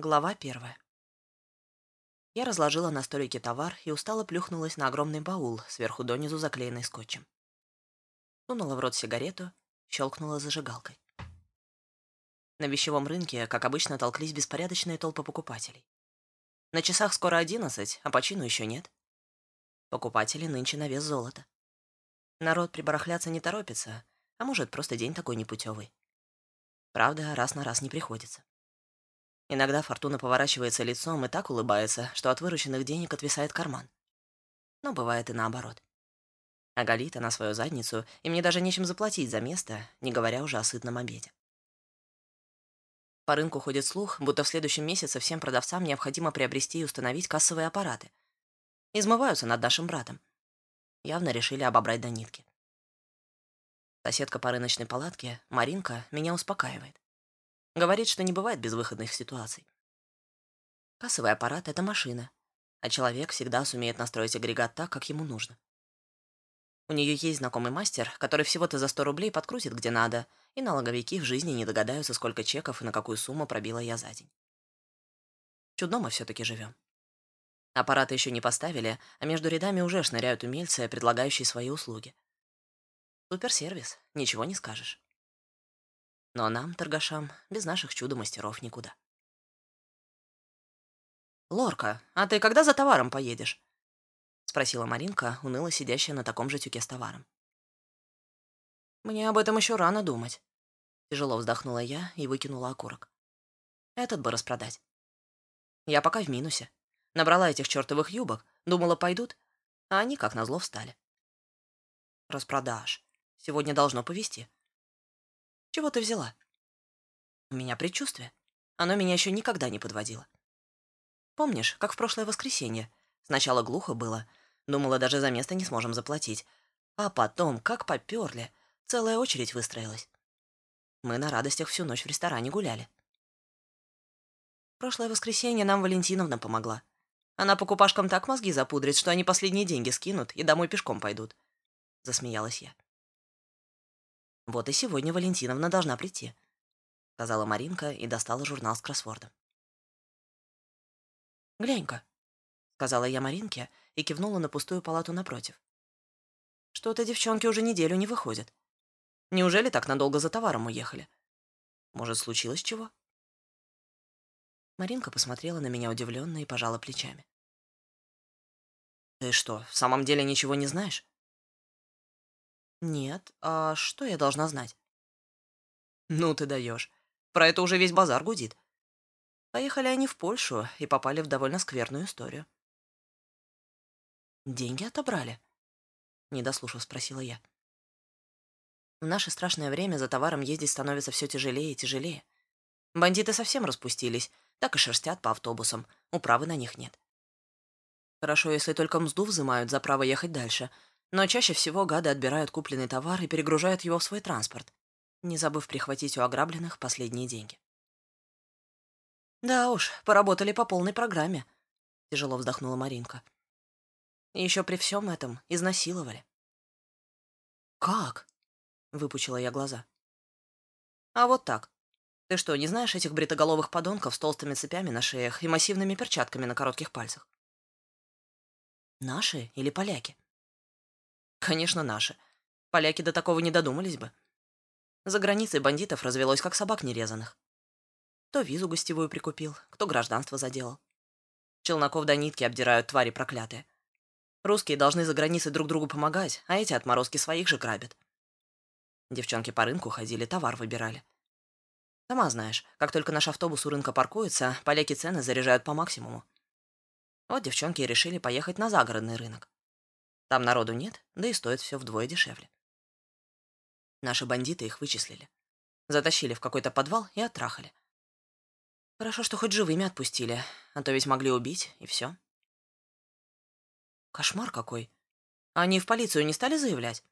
Глава первая. Я разложила на столике товар и устало плюхнулась на огромный баул, сверху донизу заклеенный скотчем. Сунула в рот сигарету, щелкнула зажигалкой. На вещевом рынке, как обычно, толклись беспорядочные толпы покупателей. На часах скоро одиннадцать, а почину еще нет. Покупатели нынче на вес золота. Народ прибарахляться не торопится, а может, просто день такой непутевый. Правда, раз на раз не приходится. Иногда Фортуна поворачивается лицом и так улыбается, что от вырученных денег отвисает карман. Но бывает и наоборот. А галит она свою задницу, и мне даже нечем заплатить за место, не говоря уже о сытном обеде. По рынку ходит слух, будто в следующем месяце всем продавцам необходимо приобрести и установить кассовые аппараты. Измываются над нашим братом. Явно решили обобрать до нитки. Соседка по рыночной палатке, Маринка, меня успокаивает. Говорит, что не бывает безвыходных ситуаций. Кассовый аппарат — это машина, а человек всегда сумеет настроить агрегат так, как ему нужно. У нее есть знакомый мастер, который всего-то за 100 рублей подкрутит где надо, и налоговики в жизни не догадаются, сколько чеков и на какую сумму пробила я за день. Чудно мы все-таки живем. Аппараты еще не поставили, а между рядами уже шныряют умельцы, предлагающие свои услуги. Суперсервис, ничего не скажешь. Но нам, торгашам, без наших чудо-мастеров никуда. «Лорка, а ты когда за товаром поедешь?» — спросила Маринка, уныло сидящая на таком же тюке с товаром. «Мне об этом еще рано думать», — тяжело вздохнула я и выкинула окурок. «Этот бы распродать. Я пока в минусе. Набрала этих чертовых юбок, думала, пойдут, а они, как назло, встали. Распродаж. Сегодня должно повезти. Чего ты взяла? У меня предчувствие. Оно меня еще никогда не подводило. Помнишь, как в прошлое воскресенье? Сначала глухо было. Думала, даже за место не сможем заплатить. А потом, как поперли, целая очередь выстроилась. Мы на радостях всю ночь в ресторане гуляли. Прошлое воскресенье нам Валентиновна помогла. Она покупашкам так мозги запудрит, что они последние деньги скинут и домой пешком пойдут. Засмеялась я. «Вот и сегодня Валентиновна должна прийти», — сказала Маринка и достала журнал с кроссвордом. «Глянь-ка», — сказала я Маринке и кивнула на пустую палату напротив. «Что-то девчонки уже неделю не выходят. Неужели так надолго за товаром уехали? Может, случилось чего?» Маринка посмотрела на меня удивленно и пожала плечами. «Ты что, в самом деле ничего не знаешь?» «Нет, а что я должна знать?» «Ну ты даешь. Про это уже весь базар гудит. Поехали они в Польшу и попали в довольно скверную историю». «Деньги отобрали?» Не дослушав, спросила я. В наше страшное время за товаром ездить становится все тяжелее и тяжелее. Бандиты совсем распустились, так и шерстят по автобусам, управы на них нет. Хорошо, если только мзду взимают за право ехать дальше — но чаще всего гады отбирают купленный товар и перегружают его в свой транспорт, не забыв прихватить у ограбленных последние деньги. «Да уж, поработали по полной программе», — тяжело вздохнула Маринка. Еще при всем этом изнасиловали. «Как?» — выпучила я глаза. «А вот так. Ты что, не знаешь этих бритоголовых подонков с толстыми цепями на шеях и массивными перчатками на коротких пальцах?» «Наши или поляки?» Конечно, наши. Поляки до такого не додумались бы. За границей бандитов развелось, как собак нерезанных. Кто визу гостевую прикупил, кто гражданство заделал. Челноков до нитки обдирают твари проклятые. Русские должны за границей друг другу помогать, а эти отморозки своих же грабят. Девчонки по рынку ходили, товар выбирали. Сама знаешь, как только наш автобус у рынка паркуется, поляки цены заряжают по максимуму. Вот девчонки и решили поехать на загородный рынок. Там народу нет, да и стоит все вдвое дешевле. Наши бандиты их вычислили. Затащили в какой-то подвал и оттрахали. Хорошо, что хоть живыми отпустили, а то ведь могли убить, и все. Кошмар какой. Они в полицию не стали заявлять?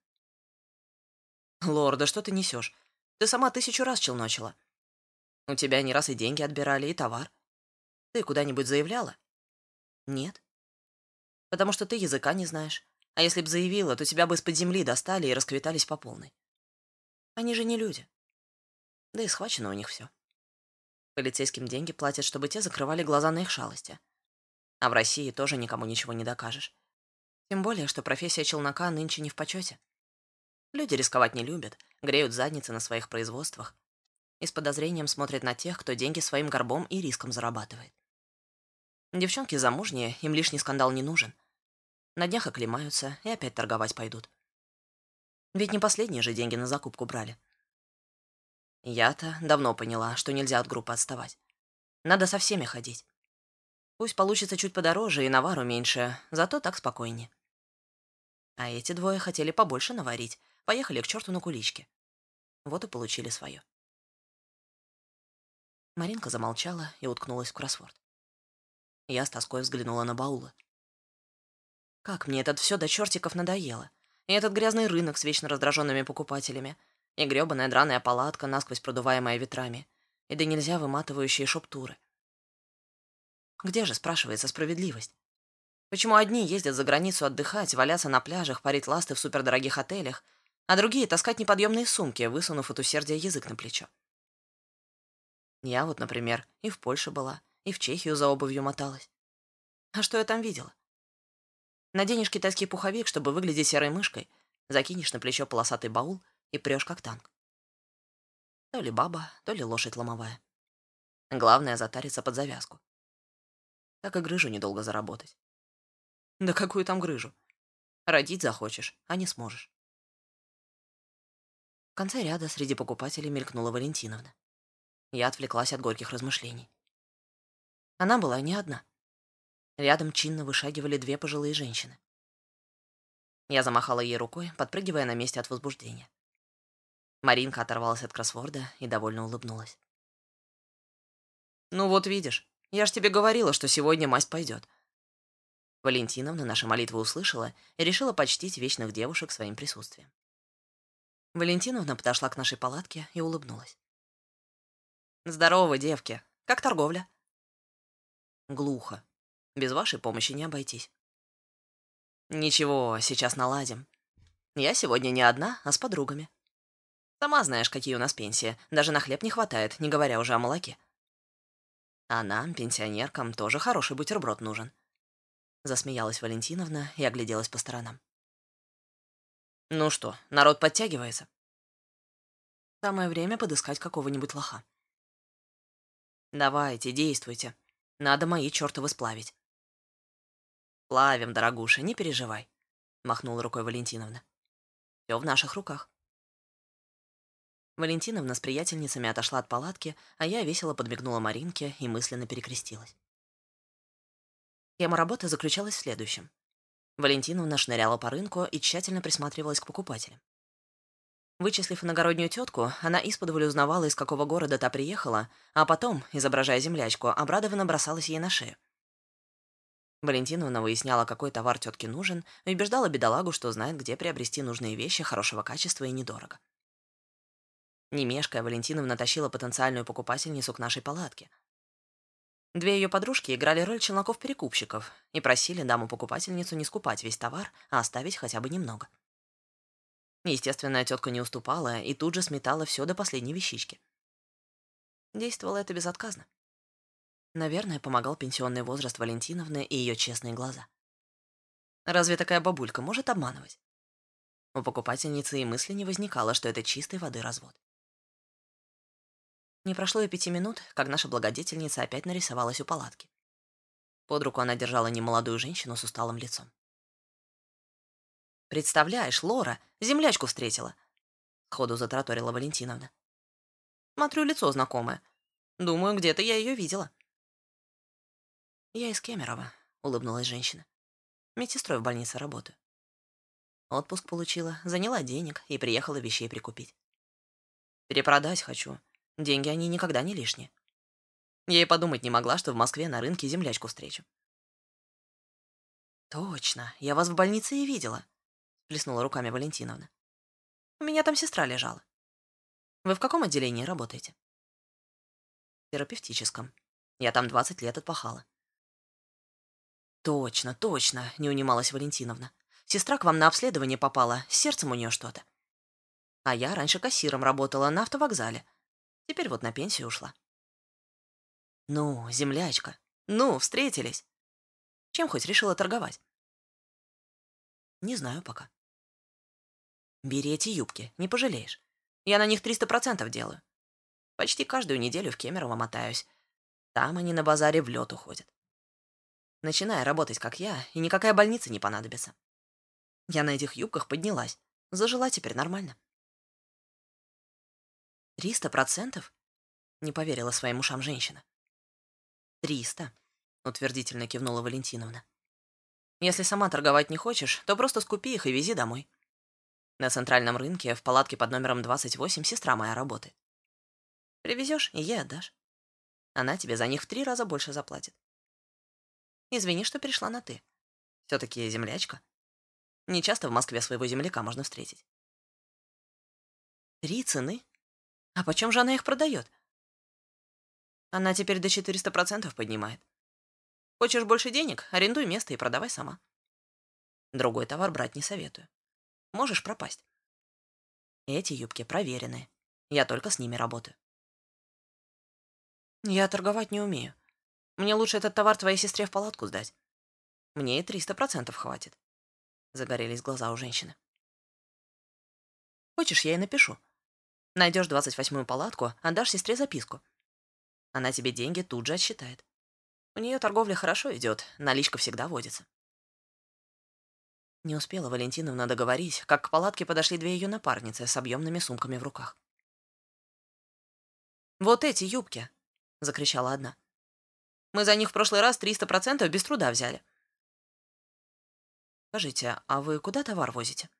Лорда, что ты несешь? Ты сама тысячу раз челночила. У тебя не раз и деньги отбирали, и товар. Ты куда-нибудь заявляла? Нет. Потому что ты языка не знаешь. А если б заявила, то тебя бы из-под земли достали и расквитались по полной. Они же не люди. Да и схвачено у них все. Полицейским деньги платят, чтобы те закрывали глаза на их шалости. А в России тоже никому ничего не докажешь. Тем более, что профессия челнока нынче не в почете. Люди рисковать не любят, греют задницы на своих производствах и с подозрением смотрят на тех, кто деньги своим горбом и риском зарабатывает. Девчонки замужние, им лишний скандал не нужен. На днях оклемаются и опять торговать пойдут. Ведь не последние же деньги на закупку брали. Я-то давно поняла, что нельзя от группы отставать. Надо со всеми ходить. Пусть получится чуть подороже и навару меньше, зато так спокойнее. А эти двое хотели побольше наварить, поехали к черту на куличке. Вот и получили свое. Маринка замолчала и уткнулась в кроссворд. Я с тоской взглянула на баулы. Как мне это все до чертиков надоело. И этот грязный рынок с вечно раздраженными покупателями, и грёбаная драная палатка, насквозь продуваемая ветрами, и да нельзя выматывающие шоптуры. Где же, спрашивается, справедливость? Почему одни ездят за границу отдыхать, валяться на пляжах, парить ласты в супердорогих отелях, а другие таскать неподъемные сумки, высунув от усердия язык на плечо? Я вот, например, и в Польше была, и в Чехию за обувью моталась. А что я там видела? Наденешь китайский пуховик, чтобы выглядеть серой мышкой, закинешь на плечо полосатый баул и прешь как танк. То ли баба, то ли лошадь ломовая. Главное — затариться под завязку. Так и грыжу недолго заработать. Да какую там грыжу? Родить захочешь, а не сможешь. В конце ряда среди покупателей мелькнула Валентиновна. Я отвлеклась от горьких размышлений. Она была не одна. Рядом чинно вышагивали две пожилые женщины. Я замахала ей рукой, подпрыгивая на месте от возбуждения. Маринка оторвалась от кроссворда и довольно улыбнулась. «Ну вот видишь, я ж тебе говорила, что сегодня масть пойдет». Валентиновна наши молитвы услышала и решила почтить вечных девушек своим присутствием. Валентиновна подошла к нашей палатке и улыбнулась. «Здорово, девки. Как торговля?» «Глухо. Без вашей помощи не обойтись». «Ничего, сейчас наладим. Я сегодня не одна, а с подругами. Сама знаешь, какие у нас пенсии. Даже на хлеб не хватает, не говоря уже о молоке. А нам, пенсионеркам, тоже хороший бутерброд нужен». Засмеялась Валентиновна и огляделась по сторонам. «Ну что, народ подтягивается?» Самое время подыскать какого-нибудь лоха. Давайте, действуйте. Надо мои чертовы сплавить. Плавим, дорогуша, не переживай, махнула рукой Валентиновна. Все в наших руках. Валентиновна с приятельницами отошла от палатки, а я весело подмигнула Маринке и мысленно перекрестилась. Тема работы заключалась в следующем. Валентиновна шныряла по рынку и тщательно присматривалась к покупателям. Вычислив иногороднюю тетку, она исподволь узнавала, из какого города та приехала, а потом, изображая землячку, обрадованно бросалась ей на шею. Валентиновна выясняла, какой товар тетке нужен, и убеждала бедолагу, что знает, где приобрести нужные вещи хорошего качества и недорого. Не мешкая, Валентиновна тащила потенциальную покупательницу к нашей палатке. Две ее подружки играли роль челноков-перекупщиков и просили даму-покупательницу не скупать весь товар, а оставить хотя бы немного. Естественно, тетка не уступала и тут же сметала все до последней вещички. Действовало это безотказно. Наверное, помогал пенсионный возраст Валентиновны и ее честные глаза. Разве такая бабулька может обманывать? У покупательницы и мысли не возникало, что это чистой воды развод. Не прошло и пяти минут, как наша благодетельница опять нарисовалась у палатки. Под руку она держала немолодую женщину с усталым лицом. «Представляешь, Лора, землячку встретила!» Ходу затраторила Валентиновна. «Смотрю, лицо знакомое. Думаю, где-то я ее видела». «Я из Кемерово», — улыбнулась женщина. «Медсестрой в больнице работаю. Отпуск получила, заняла денег и приехала вещей прикупить. Перепродать хочу. Деньги они никогда не лишние. Я и подумать не могла, что в Москве на рынке землячку встречу. «Точно, я вас в больнице и видела», Плеснула руками Валентиновна. «У меня там сестра лежала. Вы в каком отделении работаете?» «В терапевтическом. Я там 20 лет отпахала». «Точно, точно», — не унималась Валентиновна. «Сестра к вам на обследование попала, с сердцем у нее что-то. А я раньше кассиром работала на автовокзале. Теперь вот на пенсию ушла». Ну, землячка. Ну, встретились. Чем хоть решила торговать? Не знаю пока. Бери эти юбки, не пожалеешь. Я на них 300% делаю. Почти каждую неделю в Кемерово мотаюсь. Там они на базаре в лед уходят. Начиная работать, как я, и никакая больница не понадобится. Я на этих юбках поднялась. Зажила теперь нормально. «Триста процентов?» — не поверила своим ушам женщина. «Триста», — утвердительно кивнула Валентиновна. «Если сама торговать не хочешь, то просто скупи их и вези домой. На центральном рынке в палатке под номером 28 сестра моя работает. Привезешь и ей отдашь. Она тебе за них в три раза больше заплатит. Извини, что перешла на «ты». Все-таки землячка. Не часто в Москве своего земляка можно встретить. Три цены? А почем же она их продает? Она теперь до 400% поднимает. Хочешь больше денег? Арендуй место и продавай сама. Другой товар брать не советую. Можешь пропасть. Эти юбки проверенные. Я только с ними работаю. Я торговать не умею. Мне лучше этот товар твоей сестре в палатку сдать. Мне и триста процентов хватит. Загорелись глаза у женщины. Хочешь, я ей напишу. Найдешь двадцать восьмую палатку, отдашь сестре записку. Она тебе деньги тут же отсчитает. У нее торговля хорошо идет, наличка всегда водится. Не успела Валентиновна договорить, как к палатке подошли две ее напарницы с объемными сумками в руках. «Вот эти юбки!» — закричала одна. Мы за них в прошлый раз 300% без труда взяли. Скажите, а вы куда товар возите?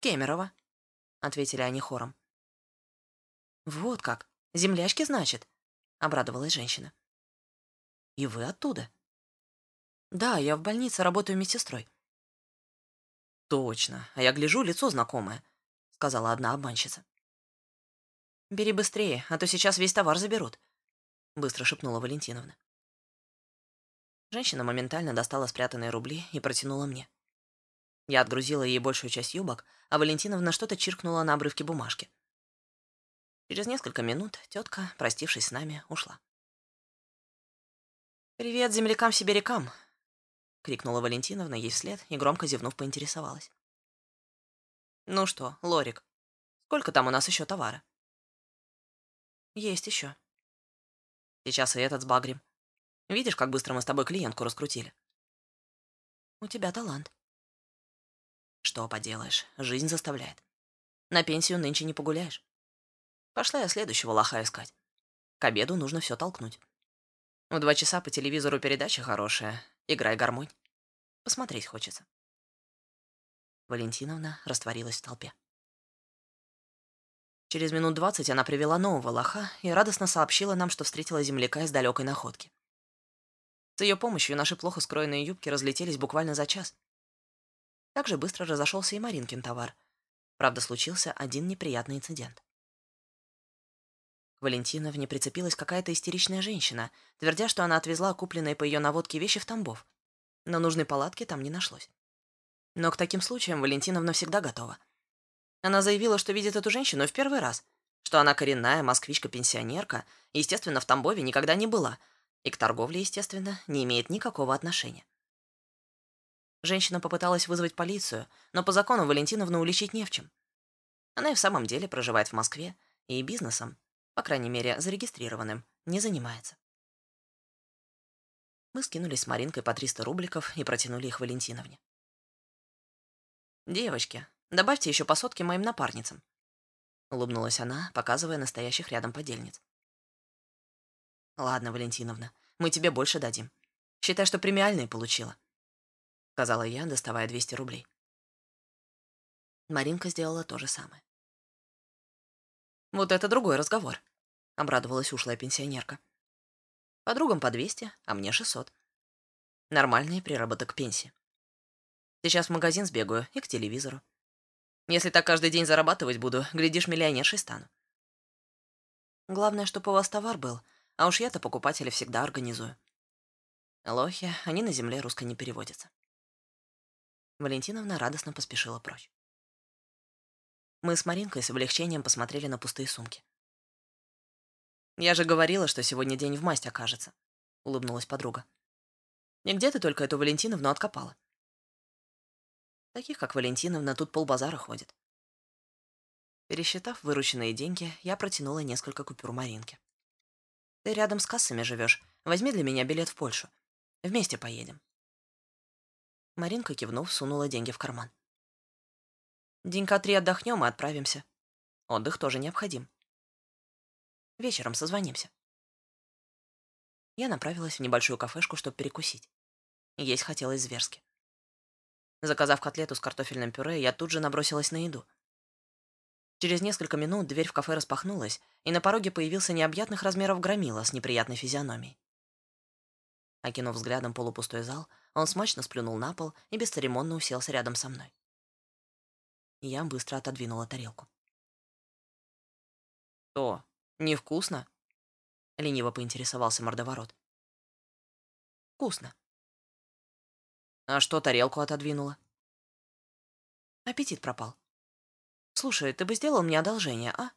Кемерово, ответили они хором. Вот как. Землячки, значит, обрадовалась женщина. И вы оттуда? Да, я в больнице работаю медсестрой. Точно. А я гляжу, лицо знакомое, сказала одна обманщица. Бери быстрее, а то сейчас весь товар заберут, быстро шепнула Валентиновна. Женщина моментально достала спрятанные рубли и протянула мне. Я отгрузила ей большую часть юбок, а Валентиновна что-то чиркнула на обрывке бумажки. Через несколько минут тетка, простившись с нами, ушла. «Привет землякам-сибирякам!» — крикнула Валентиновна ей вслед и громко зевнув поинтересовалась. «Ну что, Лорик, сколько там у нас еще товара?» «Есть еще», Сейчас и этот сбагрим. Видишь, как быстро мы с тобой клиентку раскрутили? У тебя талант. Что поделаешь, жизнь заставляет. На пенсию нынче не погуляешь. Пошла я следующего лоха искать. К обеду нужно все толкнуть. В два часа по телевизору передача хорошая. Играй гармонь. Посмотреть хочется. Валентиновна растворилась в толпе. Через минут двадцать она привела нового лоха и радостно сообщила нам, что встретила земляка из далекой находки. С ее помощью наши плохо скроенные юбки разлетелись буквально за час. Так же быстро разошелся и Маринкин товар. Правда, случился один неприятный инцидент. К Валентиновне прицепилась какая-то истеричная женщина, твердя, что она отвезла купленные по ее наводке вещи в Тамбов. Но нужной палатки там не нашлось. Но к таким случаям Валентиновна всегда готова. Она заявила, что видит эту женщину в первый раз, что она коренная москвичка-пенсионерка, естественно, в Тамбове никогда не была, и к торговле, естественно, не имеет никакого отношения. Женщина попыталась вызвать полицию, но по закону Валентиновну уличить не в чем. Она и в самом деле проживает в Москве и бизнесом, по крайней мере, зарегистрированным, не занимается. Мы скинулись с Маринкой по 300 рубликов и протянули их Валентиновне. «Девочки, Добавьте еще по сотке моим напарницам. Улыбнулась она, показывая настоящих рядом подельниц. Ладно, Валентиновна, мы тебе больше дадим. Считай, что премиальные получила. Сказала я, доставая 200 рублей. Маринка сделала то же самое. «Вот это другой разговор», — обрадовалась ушлая пенсионерка. «Подругам по 200, а мне 600. Нормальный приработок пенсии. Сейчас в магазин сбегаю и к телевизору. Если так каждый день зарабатывать буду, глядишь, миллионершей стану. Главное, чтобы у вас товар был, а уж я-то покупателя всегда организую. Лохи, они на земле русской не переводятся. Валентиновна радостно поспешила прочь. Мы с Маринкой с облегчением посмотрели на пустые сумки. «Я же говорила, что сегодня день в масть окажется», — улыбнулась подруга. «Нигде ты только эту Валентиновну откопала?» Таких, как Валентиновна, тут полбазара ходит. Пересчитав вырученные деньги, я протянула несколько купюр Маринке. «Ты рядом с кассами живешь. Возьми для меня билет в Польшу. Вместе поедем». Маринка, кивнув, сунула деньги в карман. «Денька три отдохнем и отправимся. Отдых тоже необходим. Вечером созвонимся». Я направилась в небольшую кафешку, чтобы перекусить. Есть хотелось зверски. Заказав котлету с картофельным пюре, я тут же набросилась на еду. Через несколько минут дверь в кафе распахнулась, и на пороге появился необъятных размеров громила с неприятной физиономией. Окинув взглядом полупустой зал, он смачно сплюнул на пол и бесцеремонно уселся рядом со мной. Я быстро отодвинула тарелку. «Что, невкусно?» — лениво поинтересовался мордоворот. «Вкусно», а что тарелку отодвинула? Аппетит пропал. Слушай, ты бы сделал мне одолжение, а?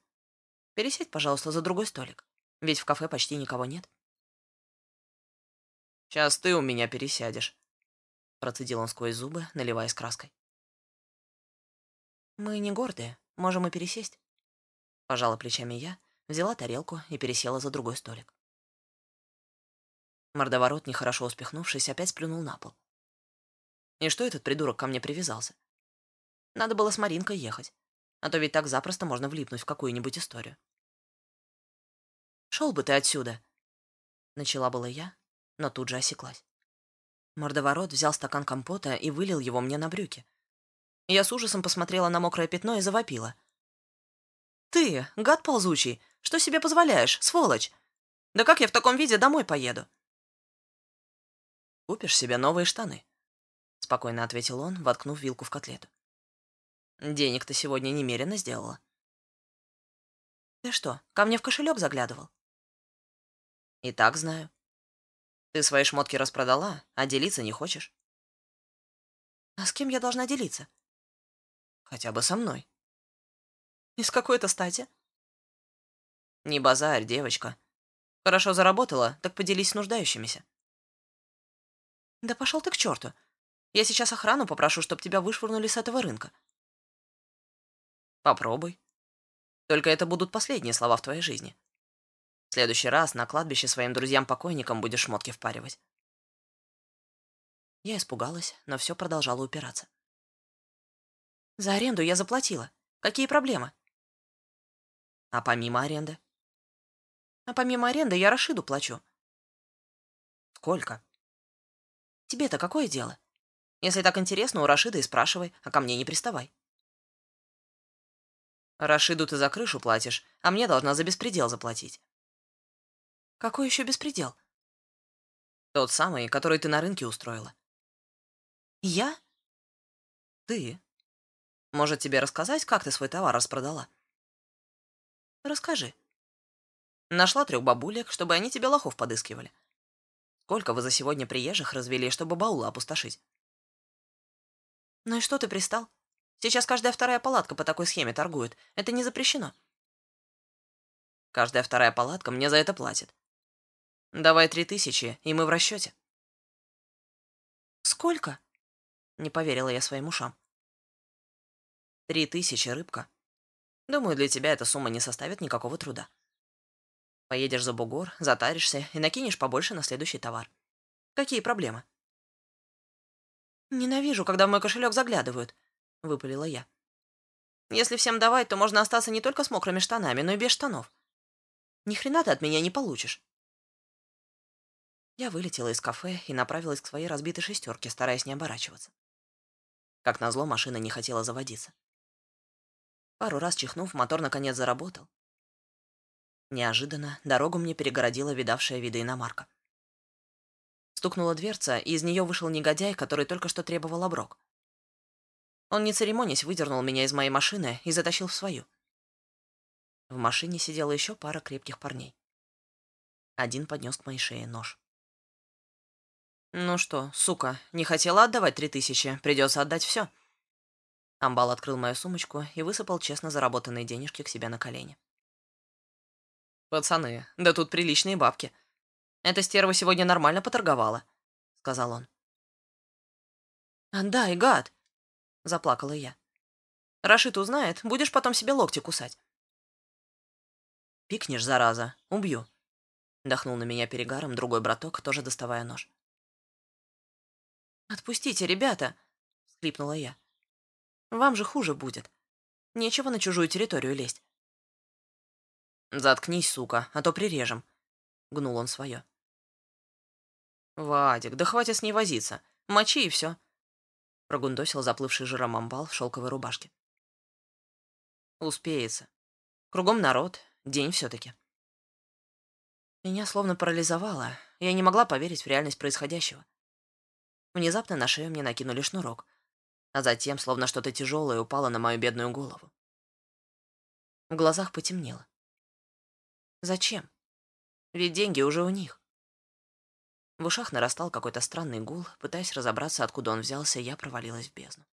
Пересядь, пожалуйста, за другой столик. Ведь в кафе почти никого нет. Сейчас ты у меня пересядешь. Процедил он сквозь зубы, наливаясь краской. Мы не гордые, можем и пересесть. Пожала плечами я, взяла тарелку и пересела за другой столик. Мордоворот, нехорошо успехнувшись, опять сплюнул на пол. И что этот придурок ко мне привязался? Надо было с Маринкой ехать, а то ведь так запросто можно влипнуть в какую-нибудь историю. «Шел бы ты отсюда!» Начала была я, но тут же осеклась. Мордоворот взял стакан компота и вылил его мне на брюки. Я с ужасом посмотрела на мокрое пятно и завопила. «Ты, гад ползучий, что себе позволяешь, сволочь? Да как я в таком виде домой поеду?» «Купишь себе новые штаны», спокойно ответил он, воткнув вилку в котлету. Денег ты сегодня немерено сделала. Ты что, ко мне в кошелек заглядывал? И так знаю. Ты свои шмотки распродала, а делиться не хочешь. А с кем я должна делиться? Хотя бы со мной. И с какой-то стати? Не базарь, девочка. Хорошо заработала, так поделись с нуждающимися. Да пошел ты к черту. Я сейчас охрану попрошу, чтобы тебя вышвырнули с этого рынка. Попробуй. Только это будут последние слова в твоей жизни. В следующий раз на кладбище своим друзьям-покойникам будешь шмотки впаривать. Я испугалась, но все продолжало упираться. За аренду я заплатила. Какие проблемы? А помимо аренды? А помимо аренды я Рашиду плачу. Сколько? Тебе-то какое дело? Если так интересно, у Рашида и спрашивай, а ко мне не приставай. Рашиду ты за крышу платишь, а мне должна за беспредел заплатить. Какой еще беспредел? Тот самый, который ты на рынке устроила. Я? Ты. Может, тебе рассказать, как ты свой товар распродала? Расскажи. Нашла трех бабулек, чтобы они тебе лохов подыскивали. Сколько вы за сегодня приезжих развели, чтобы баулы опустошить? Ну и что ты пристал? Сейчас каждая вторая палатка по такой схеме торгует. Это не запрещено. Каждая вторая палатка мне за это платит. Давай три тысячи, и мы в расчете. Сколько? Не поверила я своим ушам. Три тысячи, рыбка. Думаю, для тебя эта сумма не составит никакого труда. Поедешь за бугор, затаришься и накинешь побольше на следующий товар. Какие проблемы? «Ненавижу, когда в мой кошелек заглядывают», — выпалила я. «Если всем давать, то можно остаться не только с мокрыми штанами, но и без штанов. Ни хрена ты от меня не получишь». Я вылетела из кафе и направилась к своей разбитой шестерке, стараясь не оборачиваться. Как назло, машина не хотела заводиться. Пару раз чихнув, мотор наконец заработал. Неожиданно дорогу мне перегородила видавшая виды иномарка. Стукнула дверца, и из нее вышел негодяй, который только что требовал оброк. Он, не церемонясь, выдернул меня из моей машины и затащил в свою. В машине сидела еще пара крепких парней. Один поднес к моей шее нож. «Ну что, сука, не хотела отдавать три тысячи, придется отдать все». Амбал открыл мою сумочку и высыпал честно заработанные денежки к себе на колени. Пацаны, да тут приличные бабки. Эта стерва сегодня нормально поторговала, сказал он. «Отдай, гад!» — заплакала я. «Рашид узнает, будешь потом себе локти кусать». «Пикнешь, зараза, убью», — дохнул на меня перегаром другой браток, тоже доставая нож. «Отпустите, ребята!» — всхлипнула я. «Вам же хуже будет. Нечего на чужую территорию лезть». «Заткнись, сука, а то прирежем», — гнул он свое. «Вадик, да хватит с ней возиться. Мочи и все», — прогундосил заплывший жиром амбал в шелковой рубашке. «Успеется. Кругом народ, день все-таки». Меня словно парализовало, я не могла поверить в реальность происходящего. Внезапно на шею мне накинули шнурок, а затем, словно что-то тяжелое, упало на мою бедную голову. В глазах потемнело. Зачем? Ведь деньги уже у них. В ушах нарастал какой-то странный гул. Пытаясь разобраться, откуда он взялся, я провалилась в бездну.